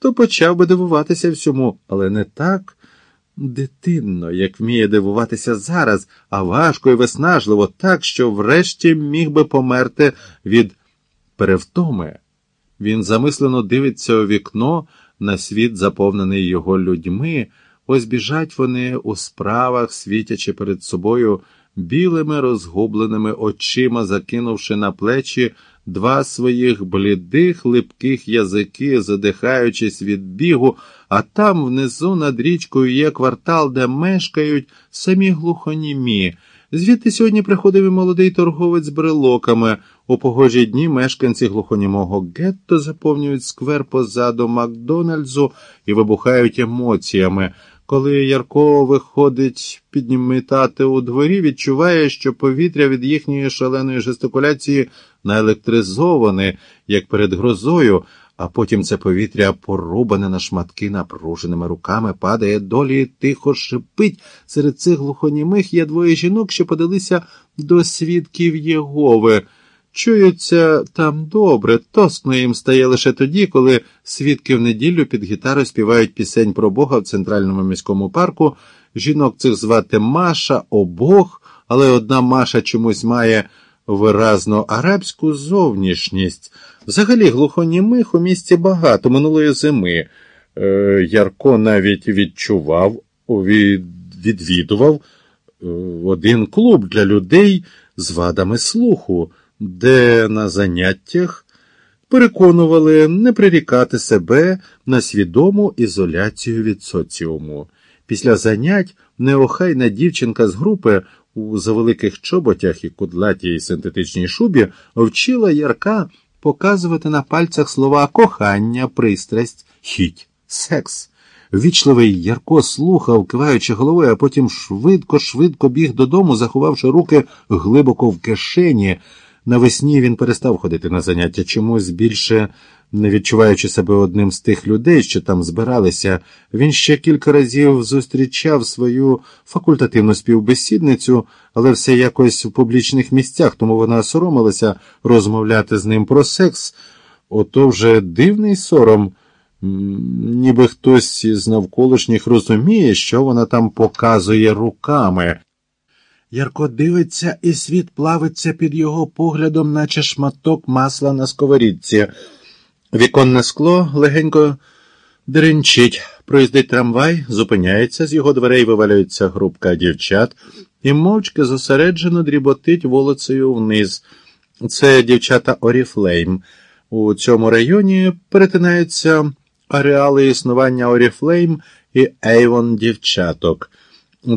то почав би дивуватися всьому, але не так дитинно, як вміє дивуватися зараз, а важко і виснажливо, так, що врешті міг би померти від перевтоми. Він замислено дивиться у вікно на світ, заповнений його людьми. Ось біжать вони у справах, світячи перед собою білими розгубленими очима, закинувши на плечі два своїх блідих, липких язики, задихаючись від бігу, а там внизу над річкою є квартал, де мешкають самі глухонімі. Звідти сьогодні приходив і молодий торговець з брелоками. У погожі дні мешканці глухонімого гетто заповнюють сквер позаду Макдональдсу і вибухають емоціями. Коли Ярко виходить піднімітати у дворі, відчуває, що повітря від їхньої шаленої жестикуляції наелектризоване, як перед грозою, а потім це повітря, порубане на шматки напруженими руками, падає долі і тихо шипить. Серед цих глухонімих є двоє жінок, що подалися до свідків Єгови. Чуються там добре, тоскно їм стає лише тоді, коли свідки в неділю під гітару співають пісень про Бога в центральному міському парку. Жінок цих звати Маша, обох, але одна Маша чомусь має виразно арабську зовнішність. Взагалі глухонімих у місті багато минулої зими. Е, Ярко навіть відчував, від, відвідував е, один клуб для людей з вадами слуху де на заняттях переконували не прирікати себе на свідому ізоляцію від соціуму. Після занять неохайна дівчинка з групи у завеликих чоботях і кудлатій синтетичній шубі вчила Ярка показувати на пальцях слова кохання, пристрасть, хіть, секс. Вічливий Ярко слухав, киваючи головою, а потім швидко-швидко біг додому, заховавши руки глибоко в кишені. Навесні він перестав ходити на заняття чомусь більше, не відчуваючи себе одним з тих людей, що там збиралися, він ще кілька разів зустрічав свою факультативну співбесідницю, але все якось в публічних місцях, тому вона соромилася розмовляти з ним про секс. Ото вже дивний сором, ніби хтось з навколишніх розуміє, що вона там показує руками. Ярко дивиться, і світ плавиться під його поглядом, наче шматок масла на сковорідці. Віконне скло легенько деренчить, проїздить трамвай, зупиняється, з його дверей вивалюється групка дівчат і мовчки зосереджено дріботить вулицею вниз. Це дівчата Oriflame. У цьому районі перетинаються ареали існування Oriflame і Avon дівчаток.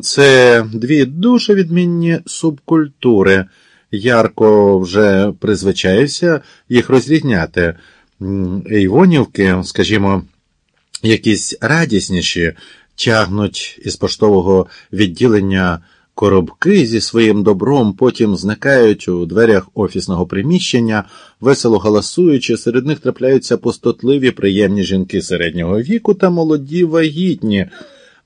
Це дві дуже відмінні субкультури. Ярко вже призвичаєвся їх розрізняти. Івонівки, скажімо, якісь радісніші, тягнуть із поштового відділення коробки зі своїм добром, потім зникають у дверях офісного приміщення, весело галасуючи, серед них трапляються пустотливі приємні жінки середнього віку та молоді вагітні.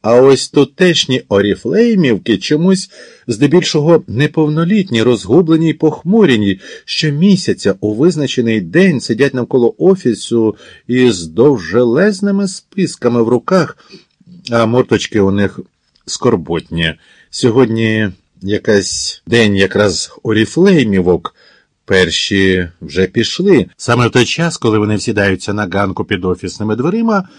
А ось тутешні оріфлеймівки чомусь здебільшого неповнолітні, розгублені й похмурені, щомісяця у визначений день сидять навколо офісу із довжелезними списками в руках, а морточки у них скорботні. Сьогодні якась день якраз оріфлеймівок. Перші вже пішли. Саме в той час, коли вони всідаються на ганку під офісними дверима.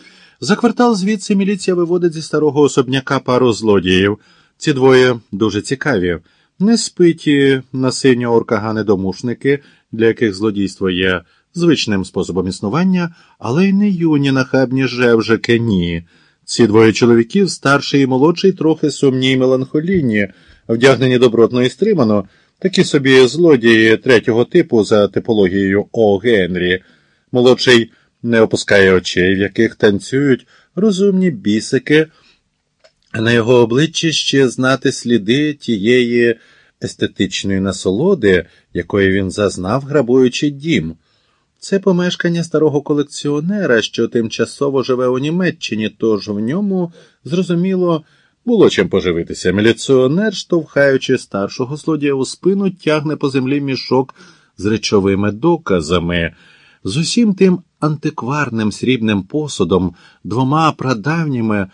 За квартал звідси міліція виводить зі старого особняка пару злодіїв. Ці двоє дуже цікаві, не спиті на синьо оркагани домушники, для яких злодійство є звичним способом існування, але й не юні нахабні жевжики, ні. Ці двоє чоловіків, старший і молодший, трохи сумні й меланхолійні, вдягнені добротно і стримано, такі собі злодії третього типу за типологією О. Генрі. Молодший не опускає очей, в яких танцюють розумні бісики, на його обличчі ще знати сліди тієї естетичної насолоди, якої він зазнав, грабуючи дім. Це помешкання старого колекціонера, що тимчасово живе у Німеччині, тож в ньому, зрозуміло, було чим поживитися. Міліціонер, штовхаючи старшого злодія у спину, тягне по землі мішок з речовими доказами. З усім тим антикварним срібним посудом, двома прадавніми